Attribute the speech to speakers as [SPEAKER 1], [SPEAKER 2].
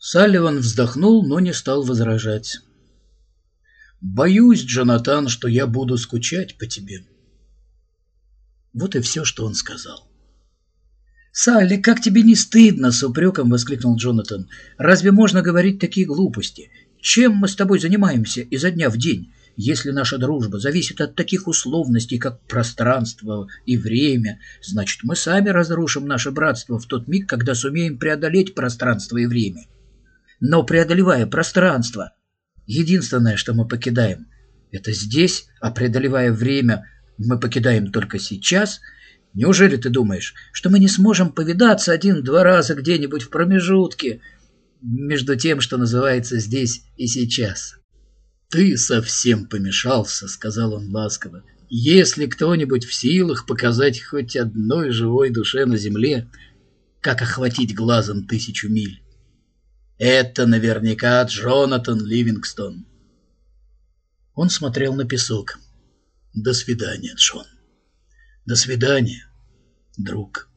[SPEAKER 1] Салливан вздохнул, но не стал возражать. «Боюсь, Джонатан, что я буду скучать по тебе». Вот и все, что он сказал. «Салли, как тебе не стыдно?» — с упреком воскликнул Джонатан. «Разве можно говорить такие глупости? Чем мы с тобой занимаемся изо дня в день, если наша дружба зависит от таких условностей, как пространство и время? Значит, мы сами разрушим наше братство в тот миг, когда сумеем преодолеть пространство и время. Но преодолевая пространство, единственное, что мы покидаем, это здесь, а преодолевая время, мы покидаем только сейчас — Неужели ты думаешь, что мы не сможем повидаться один-два раза где-нибудь в промежутке между тем, что называется здесь и сейчас? Ты совсем помешался, сказал он ласково. Если кто-нибудь в силах показать хоть одной живой душе на земле, как охватить глазом тысячу миль, это наверняка Джонатан Ливингстон. Он смотрел на песок. До свидания, Джон. До свидания, друг.